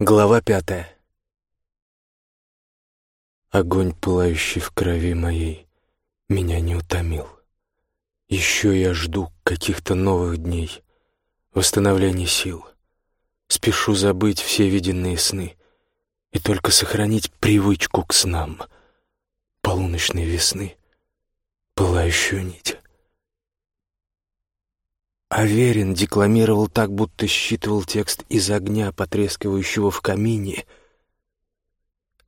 Глава пятая. Огонь, пылающий в крови моей, меня не утомил. Еще я жду каких-то новых дней, восстановления сил. Спешу забыть все виденные сны и только сохранить привычку к снам полуночной весны, пылающую нить. Аверин декламировал так, будто считывал текст из огня, потрескивающего в камине.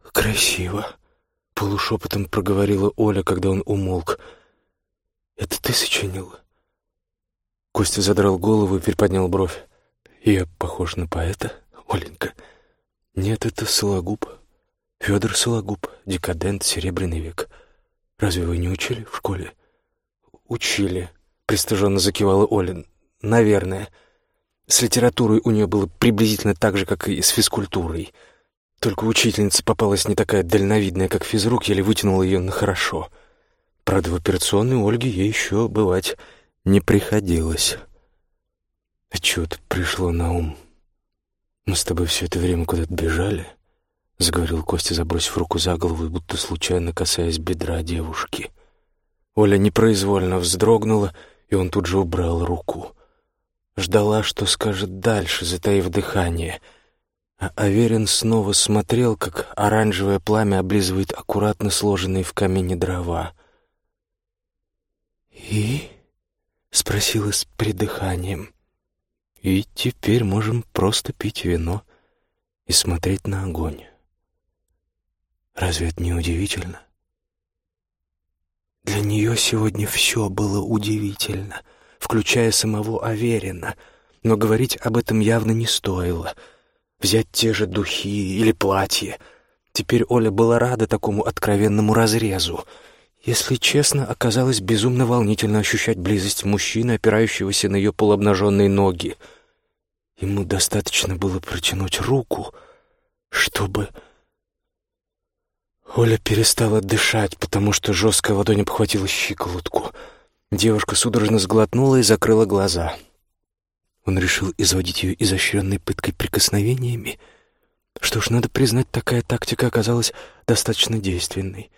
«Красиво», — полушепотом проговорила Оля, когда он умолк. «Это ты сочинил?» Костя задрал голову и приподнял бровь. «Я похож на поэта, Оленька?» «Нет, это Сологуб. Федор Сологуб, декадент, Серебряный век. Разве вы не учили в школе?» «Учили», — пристыженно закивала Оля. Наверное. С литературой у нее было приблизительно так же, как и с физкультурой. Только учительница попалась не такая дальновидная, как физрук, еле вытянула ее на хорошо. Правда, в операционной Ольге ей еще бывать не приходилось. А чего-то пришло на ум. Мы с тобой все это время куда-то бежали, — заговорил Костя, забросив руку за голову и будто случайно касаясь бедра девушки. Оля непроизвольно вздрогнула, и он тут же убрал руку ждала, что скажет дальше, затаив дыхание. А Аверин снова смотрел, как оранжевое пламя облизывает аккуратно сложенные в камине дрова. «И?» — спросила с придыханием. «И теперь можем просто пить вино и смотреть на огонь. Разве это не удивительно?» Для нее сегодня все было удивительно — включая самого Аверина, но говорить об этом явно не стоило. Взять те же духи или платье. Теперь Оля была рада такому откровенному разрезу. Если честно, оказалось безумно волнительно ощущать близость мужчины, опирающегося на ее полуобнаженные ноги. Ему достаточно было протянуть руку, чтобы... Оля перестала дышать, потому что жесткая ладонь обхватила щиколотку — Девушка судорожно сглотнула и закрыла глаза. Он решил изводить ее изощренной пыткой прикосновениями. Что ж, надо признать, такая тактика оказалась достаточно действенной.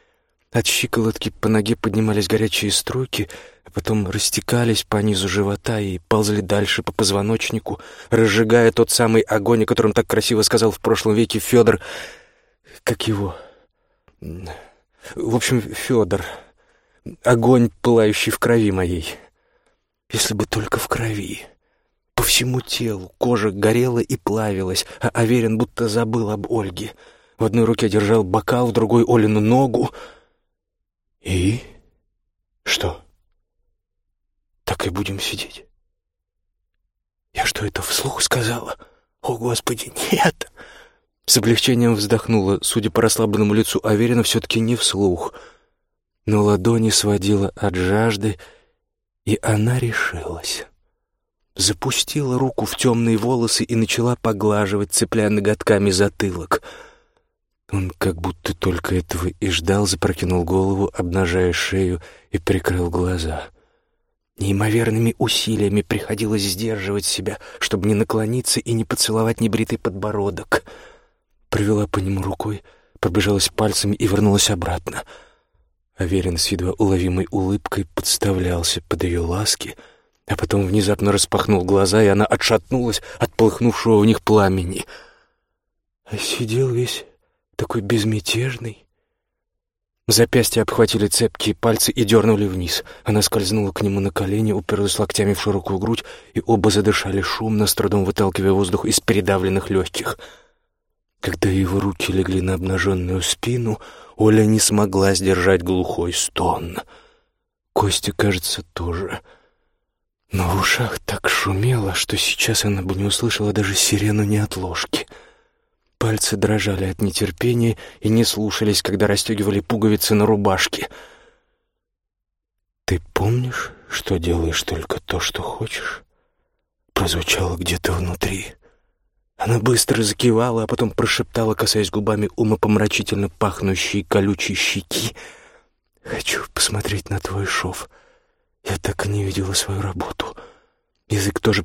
От щиколотки по ноге поднимались горячие струйки, а потом растекались по низу живота и ползли дальше по позвоночнику, разжигая тот самый огонь, о котором так красиво сказал в прошлом веке Федор... Как его? В общем, Федор огонь, пылающий в крови моей. Если бы только в крови. По всему телу кожа горела и плавилась, а Аверин будто забыл об Ольге. В одной руке держал бокал, в другой — Олину ногу. И? Что? Так и будем сидеть? Я что, это вслух сказала? О, Господи, нет! С облегчением вздохнула, судя по расслабленному лицу Аверина, все-таки не вслух — но ладони сводила от жажды, и она решилась. Запустила руку в темные волосы и начала поглаживать, цепляя ноготками затылок. Он как будто только этого и ждал, запрокинул голову, обнажая шею и прикрыл глаза. Неимоверными усилиями приходилось сдерживать себя, чтобы не наклониться и не поцеловать небритый подбородок. Провела по нему рукой, пробежалась пальцами и вернулась обратно — Аверин с едва уловимой улыбкой подставлялся под ее ласки, а потом внезапно распахнул глаза, и она отшатнулась от полыхнувшего в них пламени. А сидел весь такой безмятежный. Запястья обхватили цепкие пальцы и дернули вниз. Она скользнула к нему на колени, уперлась локтями в широкую грудь, и оба задышали шумно, с трудом выталкивая воздух из передавленных легких. Когда его руки легли на обнаженную спину — Оля не смогла сдержать глухой стон. Костя, кажется, тоже. Но в ушах так шумело, что сейчас она бы не услышала даже сирену неотложки. Пальцы дрожали от нетерпения и не слушались, когда расстегивали пуговицы на рубашке. «Ты помнишь, что делаешь только то, что хочешь?» Прозвучало где-то внутри. Она быстро закивала, а потом прошептала, касаясь губами умопомрачительно пахнущей колючей щеки. «Хочу посмотреть на твой шов. Я так и не видела свою работу. Язык тоже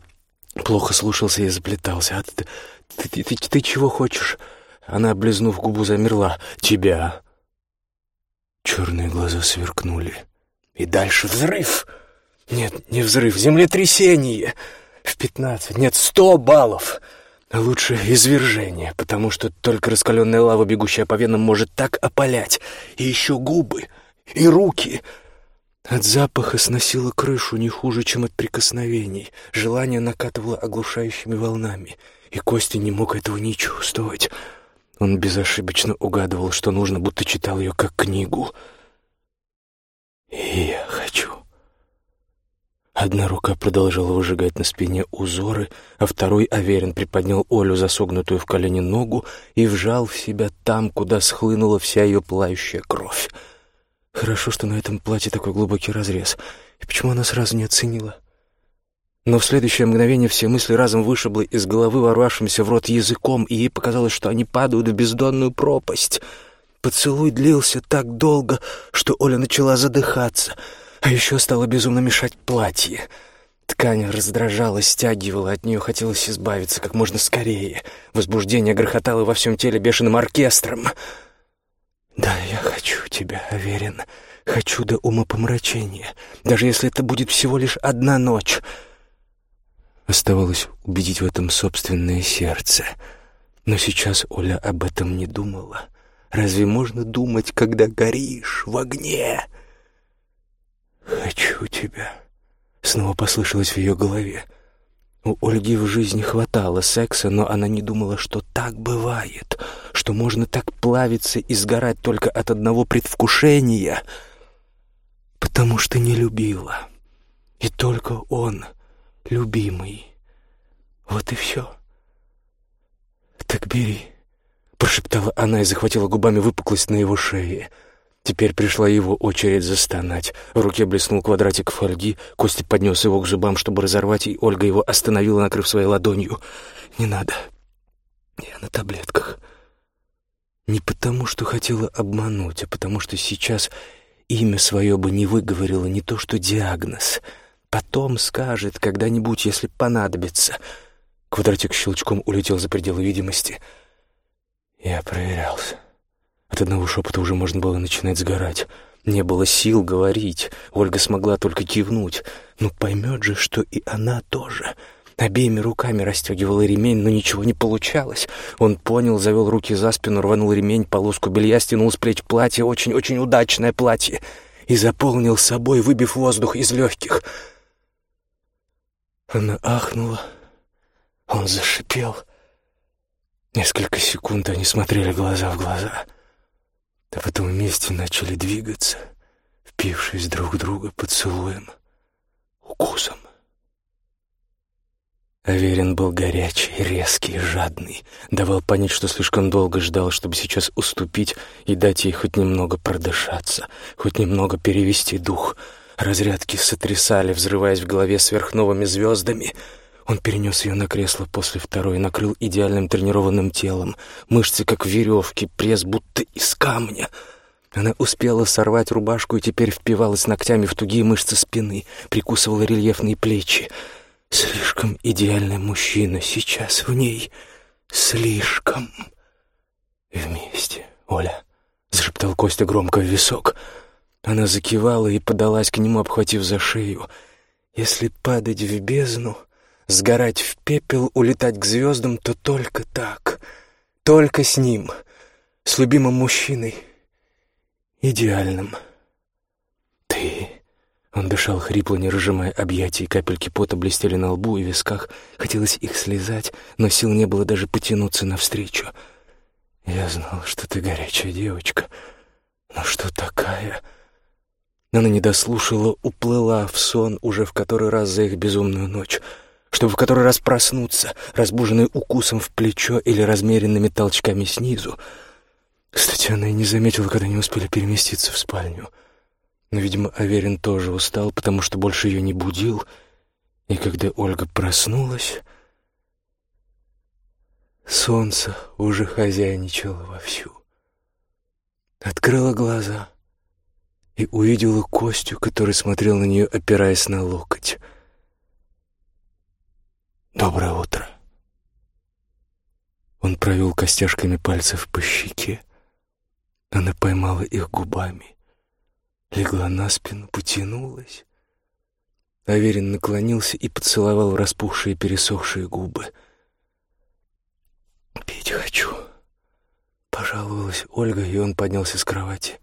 Плохо слушался и заплетался. «А ты, ты, ты, ты, ты чего хочешь?» Она, облизнув губу, замерла. «Тебя». Черные глаза сверкнули. И дальше взрыв. Нет, не взрыв, землетрясение. В пятнадцать, нет, сто баллов. Лучше извержение, потому что только раскаленная лава, бегущая по венам, может так опалять. И еще губы, и руки — от запаха сносило крышу не хуже, чем от прикосновений. Желание накатывало оглушающими волнами, и Костя не мог этого не чувствовать. Он безошибочно угадывал, что нужно, будто читал ее как книгу. «И я хочу». Одна рука продолжала выжигать на спине узоры, а второй Аверин приподнял Олю, засогнутую в колени ногу, и вжал в себя там, куда схлынула вся ее пылающая кровь. Хорошо, что на этом платье такой глубокий разрез. И почему она сразу не оценила? Но в следующее мгновение все мысли разом вышибло из головы ворвавшимся в рот языком, и ей показалось, что они падают в бездонную пропасть. Поцелуй длился так долго, что Оля начала задыхаться, а еще стало безумно мешать платье. Ткань раздражала, стягивала, от нее хотелось избавиться как можно скорее. Возбуждение грохотало во всем теле бешеным оркестром — «Да, я хочу тебя, Аверин. Хочу до умопомрачения, даже если это будет всего лишь одна ночь». Оставалось убедить в этом собственное сердце. Но сейчас Оля об этом не думала. Разве можно думать, когда горишь в огне? «Хочу тебя», — снова послышалось в ее голове. У Ольги в жизни хватало секса, но она не думала, что так бывает, что можно так плавиться и сгорать только от одного предвкушения, потому что не любила. И только он, любимый. Вот и все. «Так бери», — прошептала она и захватила губами выпуклость на его шее — Теперь пришла его очередь застонать. В руке блеснул квадратик фольги, Костя поднес его к зубам, чтобы разорвать, и Ольга его остановила, накрыв своей ладонью. «Не надо. Я на таблетках». Не потому, что хотела обмануть, а потому что сейчас имя свое бы не выговорила, не то что диагноз. Потом скажет, когда-нибудь, если понадобится. Квадратик щелчком улетел за пределы видимости. Я проверялся. От одного шепота уже можно было начинать сгорать. Не было сил говорить. Ольга смогла только кивнуть. Ну, поймет же, что и она тоже. Обеими руками расстегивала ремень, но ничего не получалось. Он понял, завел руки за спину, рванул ремень, полоску белья, стянул с плеч платье, очень-очень удачное платье, и заполнил собой, выбив воздух из легких. Она ахнула. Он зашипел. Несколько секунд они смотрели глаза в глаза — а потом вместе начали двигаться, впившись друг в друга поцелуем, укусом. Аверин был горячий, резкий, жадный, давал понять, что слишком долго ждал, чтобы сейчас уступить и дать ей хоть немного продышаться, хоть немного перевести дух. Разрядки сотрясали, взрываясь в голове сверхновыми звездами — он перенес ее на кресло после второй, накрыл идеальным тренированным телом. Мышцы, как веревки, пресс будто из камня. Она успела сорвать рубашку и теперь впивалась ногтями в тугие мышцы спины, прикусывала рельефные плечи. Слишком идеальный мужчина сейчас в ней. Слишком. Вместе, Оля, — зашептал Костя громко в висок. Она закивала и подалась к нему, обхватив за шею. Если падать в бездну, Сгорать в пепел, улетать к звездам, то только так. Только с ним, с любимым мужчиной, идеальным. Ты... Он дышал хрипло, не разжимая объятий, капельки пота блестели на лбу и висках. Хотелось их слезать, но сил не было даже потянуться навстречу. «Я знал, что ты горячая девочка. Но что такая?» Она не дослушала, уплыла в сон уже в который раз за их безумную ночь — чтобы в который раз проснуться, разбуженный укусом в плечо или размеренными толчками снизу. Кстати, она и не заметила, когда не успели переместиться в спальню. Но, видимо, Аверин тоже устал, потому что больше ее не будил. И когда Ольга проснулась, солнце уже хозяйничало вовсю. Открыла глаза и увидела Костю, который смотрел на нее, опираясь на локоть — «Доброе утро». Он провел костяшками пальцев по щеке. Она поймала их губами, легла на спину, потянулась. Аверин наклонился и поцеловал распухшие пересохшие губы. «Пить хочу», — пожаловалась Ольга, и он поднялся с кровати.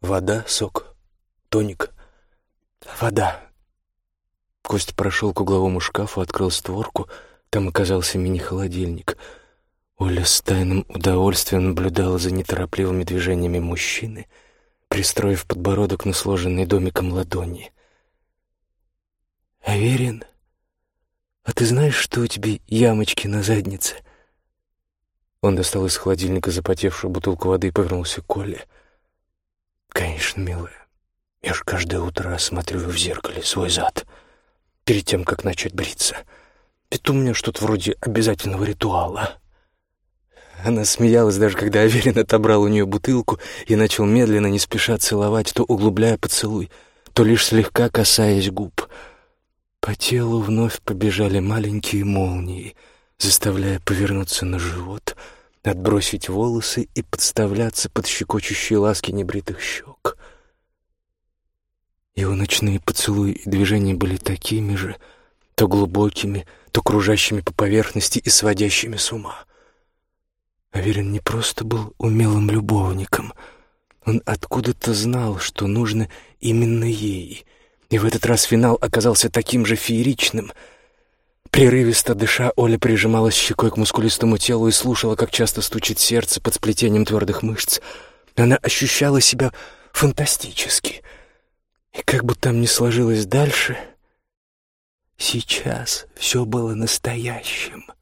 «Вода, сок, тоник?» «Вода». Кость прошел к угловому шкафу, открыл створку. Там оказался мини-холодильник — Оля с тайным удовольствием наблюдала за неторопливыми движениями мужчины, пристроив подбородок на сложенный домиком ладони. «Аверин, а ты знаешь, что у тебя ямочки на заднице?» Он достал из холодильника запотевшую бутылку воды и повернулся к Оле. «Конечно, милая. Я же каждое утро осматриваю в зеркале свой зад, перед тем, как начать бриться. Это у меня что-то вроде обязательного ритуала». Она смеялась даже, когда Аверин отобрал у нее бутылку и начал медленно, не спеша целовать, то углубляя поцелуй, то лишь слегка касаясь губ. По телу вновь побежали маленькие молнии, заставляя повернуться на живот, отбросить волосы и подставляться под щекочущие ласки небритых щек. Его ночные поцелуи и движения были такими же, то глубокими, то кружащими по поверхности и сводящими с ума. Аверин не просто был умелым любовником. Он откуда-то знал, что нужно именно ей. И в этот раз финал оказался таким же фееричным. Прерывисто дыша, Оля прижималась щекой к мускулистому телу и слушала, как часто стучит сердце под сплетением твердых мышц. Она ощущала себя фантастически. И как бы там ни сложилось дальше, сейчас все было настоящим —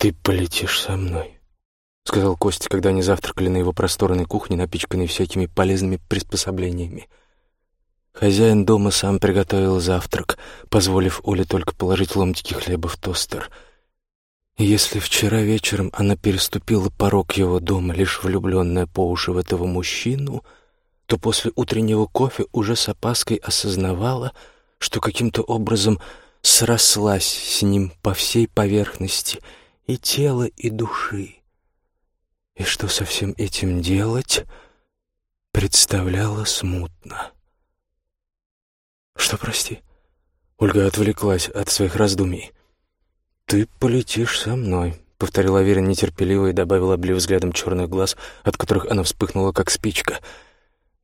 «Ты полетишь со мной», — сказал Костя, когда они завтракали на его просторной кухне, напичканной всякими полезными приспособлениями. Хозяин дома сам приготовил завтрак, позволив Оле только положить ломтики хлеба в тостер. Если вчера вечером она переступила порог его дома, лишь влюбленная по уши в этого мужчину, то после утреннего кофе уже с опаской осознавала, что каким-то образом срослась с ним по всей поверхности — и тела, и души. И что со всем этим делать, представляло смутно. «Что, прости?» Ольга отвлеклась от своих раздумий. «Ты полетишь со мной», — повторила Вера нетерпеливо и добавила, облив взглядом черных глаз, от которых она вспыхнула, как спичка.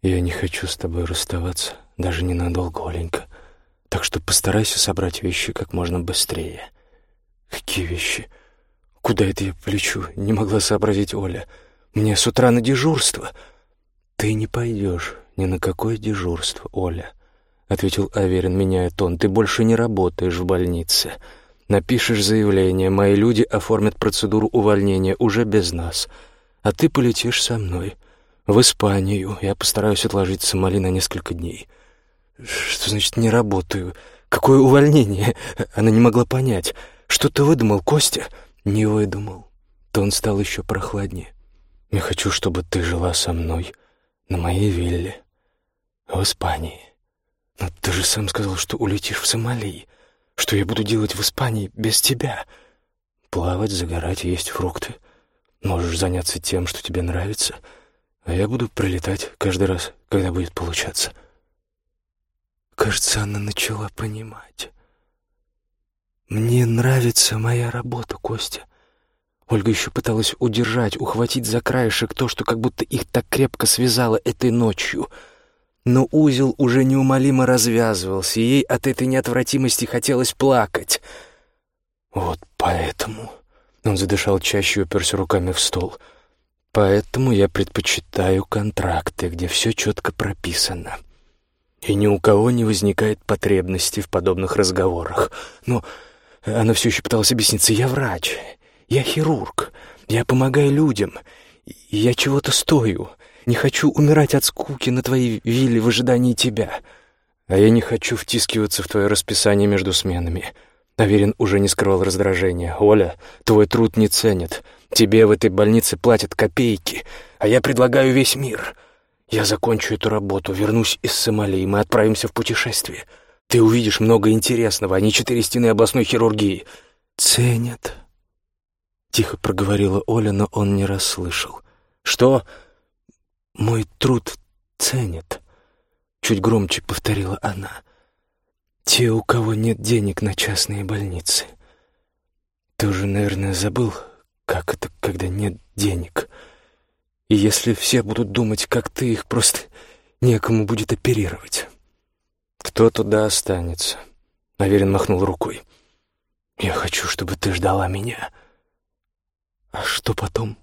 «Я не хочу с тобой расставаться, даже ненадолго, Оленька. Так что постарайся собрать вещи как можно быстрее». «Какие вещи?» «Куда это я полечу?» — не могла сообразить Оля. «Мне с утра на дежурство». «Ты не пойдешь ни на какое дежурство, Оля», — ответил Аверин, меняя тон. «Ты больше не работаешь в больнице. Напишешь заявление, мои люди оформят процедуру увольнения уже без нас. А ты полетишь со мной. В Испанию. Я постараюсь отложить Сомали на несколько дней». «Что значит «не работаю»? Какое увольнение?» Она не могла понять. «Что ты выдумал, Костя?» Не выдумал. Тон стал еще прохладнее. Я хочу, чтобы ты жила со мной на моей вилле в Испании. Но ты же сам сказал, что улетишь в Сомали. Что я буду делать в Испании без тебя? Плавать, загорать, есть фрукты. Можешь заняться тем, что тебе нравится, а я буду прилетать каждый раз, когда будет получаться. Кажется, она начала понимать. «Мне нравится моя работа, Костя». Ольга еще пыталась удержать, ухватить за краешек то, что как будто их так крепко связало этой ночью. Но узел уже неумолимо развязывался, и ей от этой неотвратимости хотелось плакать. «Вот поэтому...» — он задышал чаще и уперся руками в стол. «Поэтому я предпочитаю контракты, где все четко прописано. И ни у кого не возникает потребности в подобных разговорах. Но она все еще пыталась объясниться. «Я врач, я хирург, я помогаю людям, я чего-то стою. Не хочу умирать от скуки на твоей вилле в ожидании тебя. А я не хочу втискиваться в твое расписание между сменами». Аверин уже не скрывал раздражения. «Оля, твой труд не ценят. Тебе в этой больнице платят копейки, а я предлагаю весь мир. Я закончу эту работу, вернусь из Сомали, и мы отправимся в путешествие. Ты увидишь много интересного, а не четыре стены областной хирургии. Ценят. Тихо проговорила Оля, но он не расслышал. Что? Мой труд ценят. Чуть громче повторила она. Те, у кого нет денег на частные больницы. Ты уже, наверное, забыл, как это, когда нет денег. И если все будут думать, как ты, их просто некому будет оперировать. Кто туда останется? Аверин махнул рукой. Я хочу, чтобы ты ждала меня. А что потом?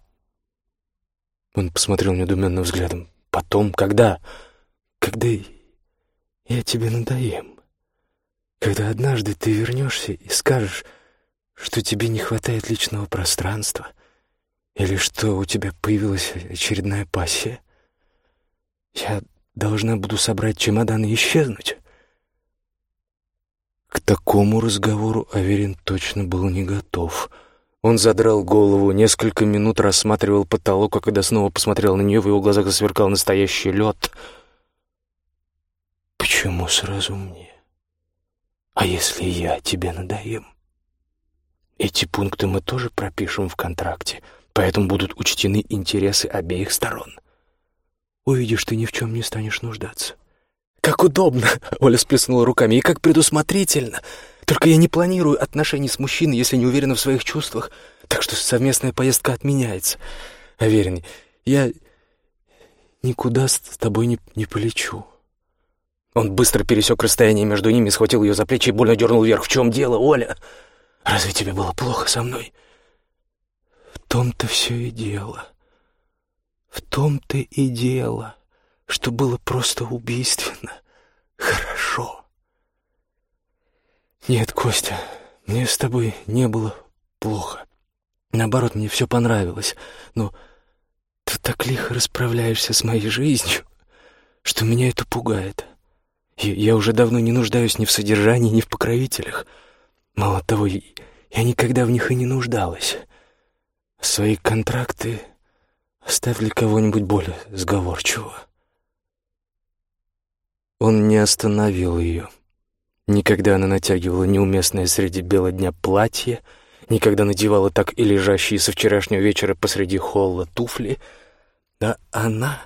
Он посмотрел недоуменным взглядом. Потом? Когда? Когда я тебе надоем. Когда однажды ты вернешься и скажешь, что тебе не хватает личного пространства, или что у тебя появилась очередная пассия, я должна буду собрать чемодан и исчезнуть. К такому разговору Аверин точно был не готов. Он задрал голову, несколько минут рассматривал потолок, а когда снова посмотрел на нее, в его глазах засверкал настоящий лед. «Почему сразу мне?» А если я тебе надоем? Эти пункты мы тоже пропишем в контракте, поэтому будут учтены интересы обеих сторон. Увидишь, ты ни в чем не станешь нуждаться. «Как удобно!» — Оля сплеснула руками. «И как предусмотрительно! Только я не планирую отношений с мужчиной, если не уверена в своих чувствах, так что совместная поездка отменяется. Уверен, я никуда с тобой не, не полечу». Он быстро пересек расстояние между ними, схватил ее за плечи и больно дернул вверх. «В чем дело, Оля? Разве тебе было плохо со мной?» «В том-то все и дело. В том-то и дело, что было просто убийственно. Хорошо». «Нет, Костя, мне с тобой не было плохо. Наоборот, мне все понравилось. Но ты так лихо расправляешься с моей жизнью, что меня это пугает». Я, я уже давно не нуждаюсь ни в содержании, ни в покровителях. Мало того, я никогда в них и не нуждалась. Свои контракты оставь для кого-нибудь более сговорчивого. Он не остановил ее. Никогда она натягивала неуместное среди бела дня платье, никогда надевала так и лежащие со вчерашнего вечера посреди холла туфли, а она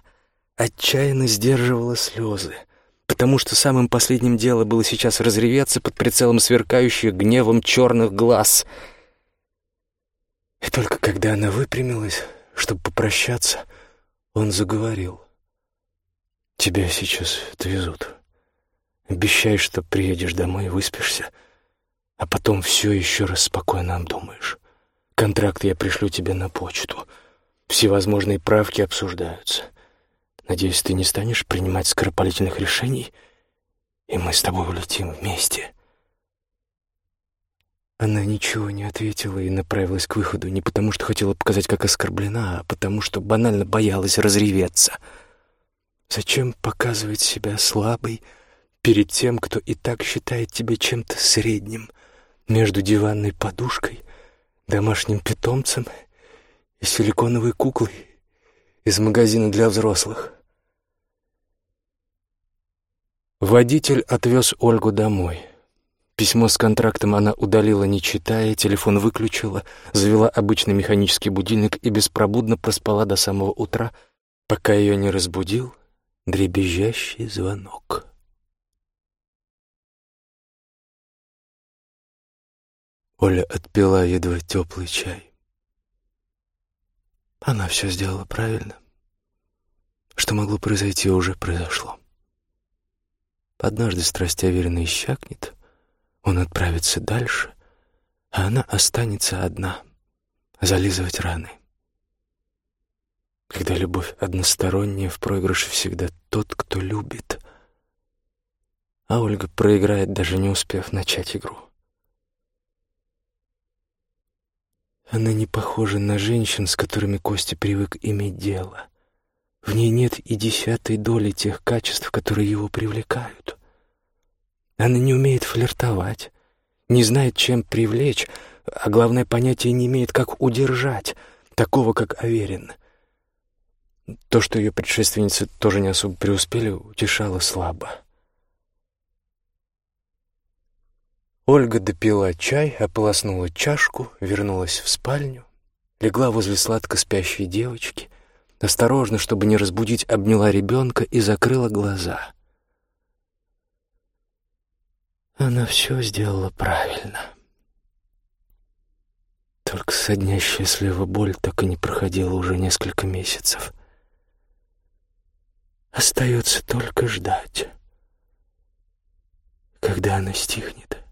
отчаянно сдерживала слезы — потому что самым последним дело было сейчас разреветься под прицелом сверкающих гневом черных глаз. И только когда она выпрямилась, чтобы попрощаться, он заговорил. «Тебя сейчас отвезут. Обещай, что приедешь домой и выспишься, а потом все еще раз спокойно обдумаешь. Контракт я пришлю тебе на почту. Всевозможные правки обсуждаются». Надеюсь, ты не станешь принимать скоропалительных решений, и мы с тобой улетим вместе». Она ничего не ответила и направилась к выходу не потому, что хотела показать, как оскорблена, а потому, что банально боялась разреветься. Зачем показывать себя слабой перед тем, кто и так считает тебя чем-то средним между диванной подушкой, домашним питомцем и силиконовой куклой из магазина для взрослых? Водитель отвез Ольгу домой. Письмо с контрактом она удалила, не читая, телефон выключила, завела обычный механический будильник и беспробудно проспала до самого утра, пока ее не разбудил дребезжащий звонок. Оля отпила едва теплый чай. Она все сделала правильно. Что могло произойти, уже произошло. Однажды страсть Аверина иссякнет, он отправится дальше, а она останется одна, зализывать раны. Когда любовь односторонняя, в проигрыше всегда тот, кто любит. А Ольга проиграет, даже не успев начать игру. Она не похожа на женщин, с которыми Костя привык иметь дело — в ней нет и десятой доли тех качеств, которые его привлекают. Она не умеет флиртовать, не знает, чем привлечь, а главное, понятия не имеет, как удержать такого, как Аверин. То, что ее предшественницы тоже не особо преуспели, утешало слабо. Ольга допила чай, ополоснула чашку, вернулась в спальню, легла возле сладко спящей девочки, осторожно, чтобы не разбудить, обняла ребенка и закрыла глаза. Она все сделала правильно. Только соднящая слева боль так и не проходила уже несколько месяцев. Остается только ждать, когда она стихнет.